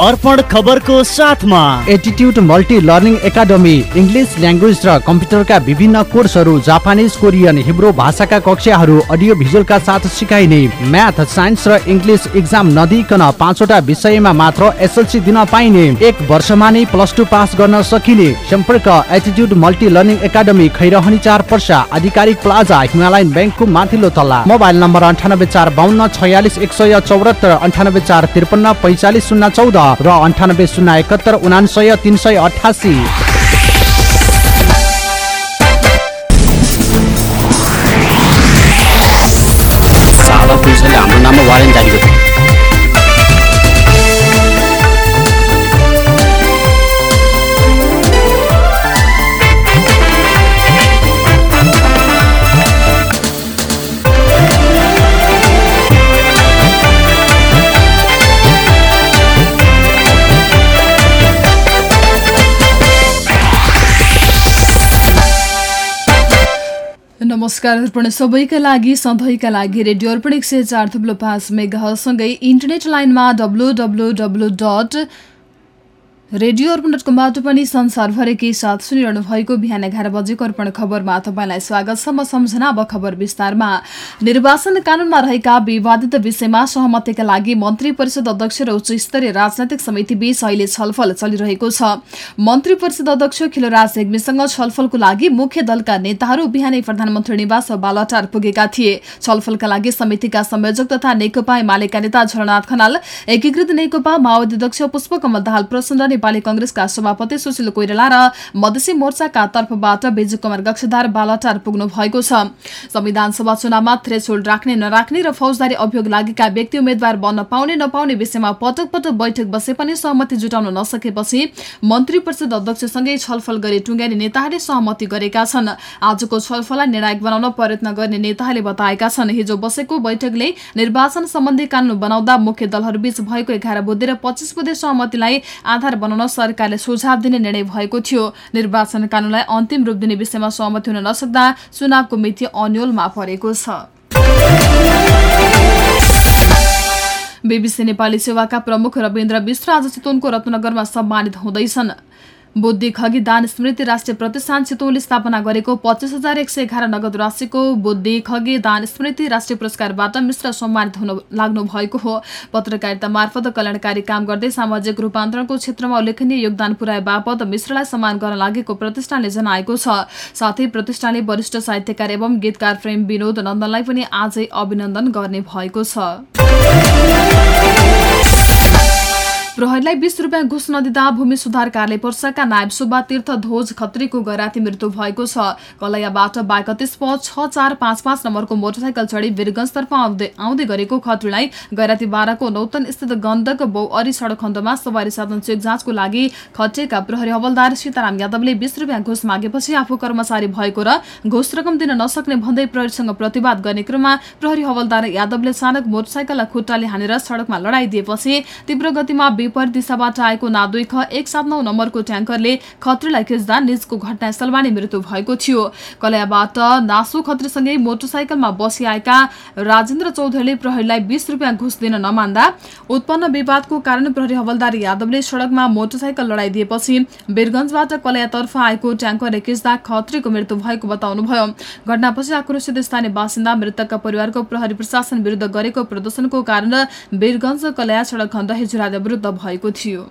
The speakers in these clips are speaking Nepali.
अर्पण खबरको साथमा। Attitude multi learning academy English language र कम्प्युटरका विभिन्न कोर्सहरू जापानिज कोरियन हिब्रो भाषाका कक्षाहरू अडियो भिजुअलका साथ सिकाइने। म्याथ साइन्स र इङ्ग्लिस इक्जाम नदिकन पाँचवटा विषयमा मात्र एसएलसी दिन पाइने। एक वर्षमा नै प्लस टू पास गर्न सकिने। सम्पर्क attitude multi learning academy Khairhani चार पर्सा आधिकारिक प्लाजा हिमालयन ब्याङ्कको माथिल्लो तल्ला। मोबाइल नम्बर अन्ठानब्बे चार बाहन्न छयालिस एक सय चौरात्तर अन्ठानब्बे चार त्रिपन्न पैँचालिस शून्य चौध। र अन्ठानब्बे शून्य एकहत्तर उनासय तिन सय अठासी। नमस्कार अर्पण सबैका लागि सधैँका लागि रेडियो अर्पण एक सय चार थुप्लो पाँच मेगासँगै internet line W W W dot radio Arpan dot कमबाट पनि संसारभरिकै साथ सुनिरहनु भएको बिहान एघार बजेको अर्पण खबरमा तपाईँलाई स्वागत छ। म सम्झना अब खबर विस्तारमा। निर्वाचन कानूनमा रहेका विवादित विषयमा सहमतिका लागि मन्त्री परिषद अध्यक्ष र उच्च स्तरीय राजनैतिक समिति बीच अहिले छलफल चलिरहेको छ। मन्त्री परिषद अध्यक्ष खिलराज रेग्मीसँग छलफलको लागि मुख्य दलका नेताहरू बिहानै प्रधानमन्त्री निवास बालटार पुगेका थिए। छलफलका लागि समितिका संयोजक तथा नेकपा एमालेका नेता झलनाथ खनाल एकीकृत नेकपा माओवादी अध्यक्ष पुष्पकमल दाहाल प्रचण्ड नेपाली कंग्रेसका सभापति सुशील कोइराला र मधेसी मोर्चाका तर्फबाट विजय कुमार गक्षधार बालटार पुग्नु भएको छ। संविधान सभा चुनावमा थ्रेसोल्ड राख्ने नराख्ने र फौजदारी अभियोग लागेका व्यक्ति उम्मेद्वार बन्न पाउने नपाउने विषयमा पटक पटक बैठक बसे पनि सहमति जुटाउन नसकेपछि मन्त्री परिषद अध्यक्षसँगै छलफल गरी टुङ्ग्याउने नेताहरूले सहमति गरेका छन्। आजको छलफललाई निर्णायक बनाउन प्रयत्न गर्ने नेताहरूले बताएका छन्। हिजो बसेको बैठकले निर्वाचन सम्बन्धी कानून बनाउँदा मुख्य दलहरूबीच भएको एघार बुद्धि र पच्चिस बुद्धि सहमतिलाई आधार बनाउन सरकारले सुझाव दिने निर्णय भएको थियो। निर्वाचन कानूनलाई अन्तिम रूप दिने विषयमा सहमति हुन नसक्दा चुनावको मिति अन्यलमा परेको छ। बीबीसी नेपाली सेवाका प्रमुख रविन्द्र विश्व आज चितवनको रत्नगरमा सम्मानित हुँदैछन्। बुद्धि खगी दान स्मृति राष्ट्रिय प्रतिष्ठान चितवनले स्थापना गरेको पच्चिस हजार एक सय एघार नगद राशिको बुद्धि खगी दान स्मृति राष्ट्रिय पुरस्कारबाट मिश्र सम्मानित हुन लाग्नु भएको हो। पत्रकारिता मार्फत कल्याणकारी काम गर्दै सामाजिक रूपान्तरणको क्षेत्रमा उल्लेखनीय योगदान पुर्याए बापत मिश्रलाई सम्मान गर्न लागेको प्रतिष्ठानले जनाएको छ। साथै प्रतिष्ठानले वरिष्ठ साहित्यकार एवं गीतकार प्रेम विनोद नन्दनलाई पनि आजै अभिनन्दन गर्ने भएको छ। प्रहरीलाई बिस रुपियाँ घुस नदिँदा भूमि सुधार कार्यालय पर्साका नायब सुब्बा तीर्थ ध्वज खत्रीको गैराती मृत्यु भएको छ। कलैयाबाट बाइकतिस प छ चार पाँच पाँच नम्बरको मोटरसाइकल चढी वीरगंजतर्फ आउँदै आउँदै गरेको खत्रीलाई गैराती बाह्रको नौतन स्थित गण्डक बौअरी सडक खण्डमा सवारी साधन चेक जाँचको लागि खटिएका प्रहरी हवलदार सीताराम यादवले बिस रुपियाँ घुस मागेपछि आफू कर्मचारी भएको र घुस रकम दिन नसक्ने भन्दै प्रहरीसँग प्रतिवाद गर्ने क्रममा प्रहरी हवलदार यादवले चालक मोटरसाइकललाई खुट्टाले हानेर सडकमा लडाइदिएपछि तीव्र गतिमा विपरीत दिशाबाट आएको ना दुई ख एक सात नौ नम्बरको ट्याङ्करले खत्रीलाई खिच्दा निजको घटनास्थलमा नै मृत्यु भएको थियो। कलयाबाट नासु खत्रीसँगै मोटरसाइकलमा बसिआएका राजेन्द्र चौधरीले प्रहरीलाई बिस रुपियाँ घुस दिन नमान्दा उत्पन्न विवादको कारण प्रहरी हवलदार यादवले सडकमा मोटरसाइकल लडाइदिएपछि वीरगंजबाट कलयातर्फ आएको ट्याङ्करले खिच्दा खत्रीको मृत्यु भएको बताउनुभयो। घटनापछि आक्रोशित स्थानीय बासिन्दा मृतकका परिवारको प्रहरी प्रशासन विरुद्ध गरेको प्रदर्शनको कारण वीरगंज कलया सडक खण्ड हिजो विरुद्ध भएको थियो।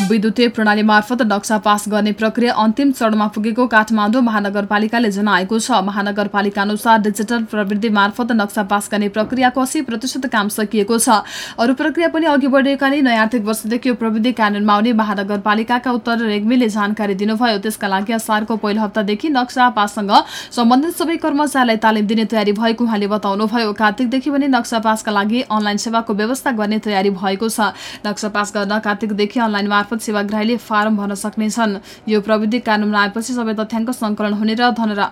विद्युतीय प्रणाली मार्फत नक्सा पास गर्ने प्रक्रिया अन्तिम चरणमा पुगेको काठमाडौँ महानगरपालिकाले जनाएको छ। महानगरपालिका अनुसार डिजिटल प्रविधि मार्फत नक्सा पास गर्ने प्रक्रियाको अस्सी प्रतिशत काम सकिएको छ। अरू प्रक्रिया पनि अघि बढेकाले नयाँ आर्थिक वर्षदेखि यो प्रविधि कार्यान्वयनमा आउने महानगरपालिकाका उत्तर रेग्मीले जानकारी दिनुभयो। त्यसका लागि असारको पहिलो हप्तादेखि नक्सा पाससँग सम्बन्धित सबै कर्मचारीलाई तालिम दिने तयारी भएको उहाँले बताउनुभयो। कार्तिकदेखि पनि नक्सा पासका लागि अनलाइन सेवाको व्यवस्था गर्ने तयारी भएको छ। नक्सा पास गर्न कार्तिकदेखि अनलाइन सेवाग्राहीले फारम भर्न सक्नेछन्। यो प्रविधि कानुन आएपछि सबै तथ्याङ्क सङ्कलन हुने र धनरा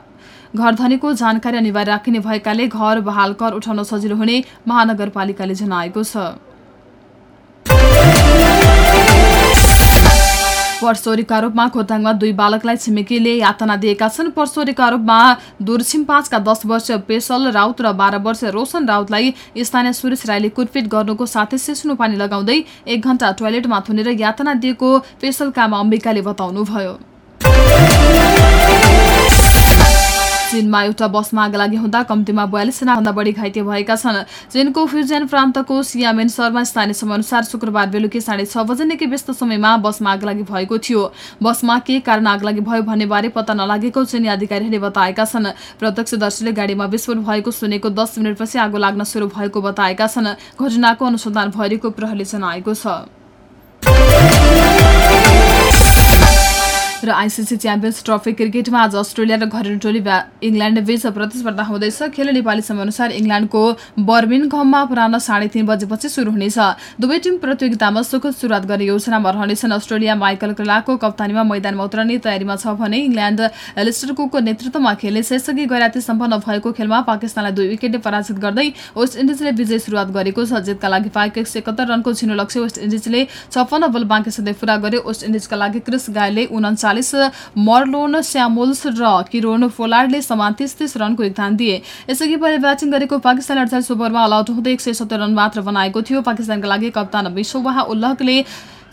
घरधनीको जानकारी अनिवार्य राखिने भएकाले घर बहाल कर उठाउन सजिलो हुने महानगरपालिकाले जनाएको छ। परसोरीको आरोपमा खोटाङमा दुई बालकलाई छिमेकीले यातना दिएका छन्। परसोरीको आरोपमा दुर्छिम पाँचका दस वर्षीय पेशल राउत र बाह्र वर्षीय रोशन राउतलाई स्थानीय सुरेश राईले कुटपिट गर्नुको साथै सिस्नु पानी लगाउँदै एक घण्टा टोयलेटमा थुनेर यातना दिएको पेशल कामा अम्बिकाले बताउनुभयो। चीनमा एउटा बसमा आग लागि हुँदा कम्तीमा बयालिस जनाभन्दा बढी घाइते भएका छन्। चीनको फ्युजन प्रान्तको सियामेन शहरमा स्थानीय समयअनुसार शुक्रबार बेलुकी साढे छ बजे व्यस्त समयमा बसमा आग लागि भएको थियो। बसमा के कारण आग लागि भयो भन्ने बारे पत्ता नलागेको चीनी अधिकारीहरूले बताएका छन्। प्रत्यक्षदर्शीले गाडीमा विस्फोट भएको सुनेको दस मिनटपछि आगो लाग्न सुरु भएको बताएका छन्। घटनाको अनुसन्धान भइरहेको प्रहरीले जनाएको छ। र आइसिसी च्याम्पियन्स ट्रफी क्रिकेटमा आज अस्ट्रेलिया र घरेलु टोली इङ्ल्यान्ड बीच प्रतिस्पर्धा हुँदैछ। खेल नेपाली समयअनुसार इङ्ल्यान्डको बर्मिन घममा अपराह साढे तीन बजेपछि सुरु हुनेछ। दुवै टिम प्रतियोगितामा सुखद सुरुवात गर्ने योजनामा रहनेछन्। अस्ट्रेलिया माइकल क्लाको कप्तानीमा मैदानमा उत्रने तयारीमा छ भने इङ्ल्यान्ड एलिस्टर कुकको नेतृत्वमा खेल्नेछ यसअघि गैराती सम्पन्न भएको खेलमा पाकिस्तानलाई दुई विकेटले पराजित गर्दै वेस्ट इन्डिजले विजय सुरुवात गरेको छ। जितका लागि पाएको एक सय रनको छिनो लक्ष्य वेस्ट इन्डिजले छप्पन्न बल बाँकी सधैँ पूरा गरे वेस्ट इन्डिजका लागि क्रिस गायले उन्चालिस चालिस मर्लोन स्यामुल्स र किरोन फोलार्डले समान तिस रनको योगदान दिए। यसअघि पहिले ब्याटिङ गरेको पाकिस्तान अडचालिस ओभरमा अलआउट हुँदै एक सय सत्तर रन मात्र बनाएको थियो। पाकिस्तानका लागि कप्तान विश्ववाह उल्लहले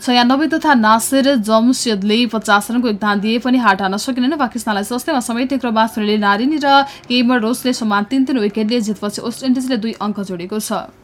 छयानब्बे तथा नासिर जमसेदले पचास रनको योगदान दिए पनि हार हार्न सकेनन्। पाकिस्तानलाई सस्तैमा समेट्ने क्रममा सुनिल नारिनी र केमर रोसले समान तीन तीन विकेटले जितपछि वेस्ट इन्डिजले दुई अङ्क जोडेको छ।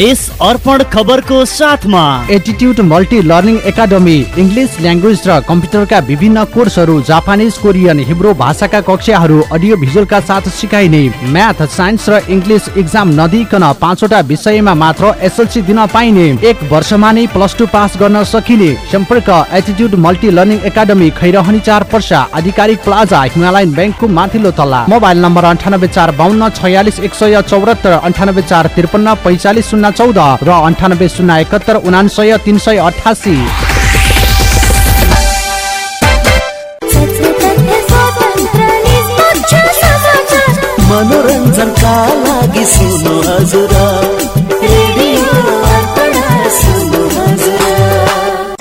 यस अर्पण खबरको साथमा। Attitude multi learning academy English language र कम्प्युटरका विभिन्न कोर्सहरू जापानिज कोरियन हिब्रो भाषाका कक्षाहरू अडियो भिजुअलका साथ सिकाइने म्याथ साइन्स र इङ्ग्लिस इक्जाम नदिकन पाँचवटा विषयमा मात्र एसएलसी दिन पाइने। एक वर्षमा नै प्लस टू पास गर्न सकिने। सम्पर्क attitude multi learning academy Khairhani चार पर्सा आधिकारिक प्लाजा हिमालयन ब्याङ्कको माथिल्लो तल्ला। मोबाइल नम्बर अन्ठानब्बे चार बाहन्न छयालिस एक सय चौरात्तर अन्ठानब्बे चार त्रिपन्न पैँचालिस शून्य चौध र अन्ठानब्बे शून्य एकहत्तर उनासय तिन सय अठासी मनोरञ्जनका लागि सुन्नु हजुर।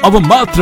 अब मात्र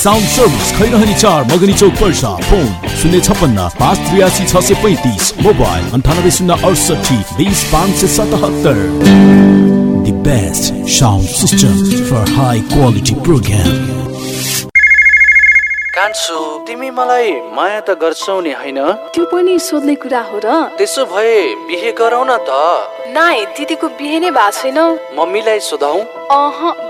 साउन्ड सर्भिस खैरहनी चार मगनी चौक पर्सा फोन शून्य छप्पन्न पाँच त्रियासी छ सय पैँतिस मोबाइल अन्ठानब्बे शून्य अडसठी बिस पाँच सय सतहत्तर। The best sound system for high quality program. कान्छु तिमी मलाई माया त गर्छौ नि होइन? त्यो पनि सोध्ने कुरा हो र। त्यसो भए बिहे गरौ न त। नाइ दिदीको बिहे नै भएको छैन। मम्मीलाई सोधौ। अह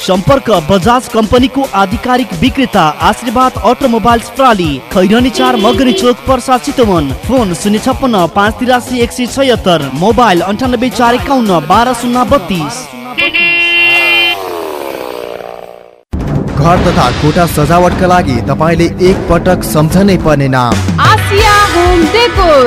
सम्पर्क बजाज कम्पनीको आधिकारिक विक्रेता आशीर्वाद अटोमोबाइल्स प्रणाली खैरनी चार मगरी चोक पर्सा चितवन। फोन शून्य छप्पन्न पाँच तिरासी एक सय छयत्तर। मोबाइल अन्ठानब्बे चार एकाउन्न बाह्र शून्य बत्तिस। घर तथा कोठा सजावटका लागि तपाईँले एक पटक सम्झनै पर्ने नाम। Asia home decor.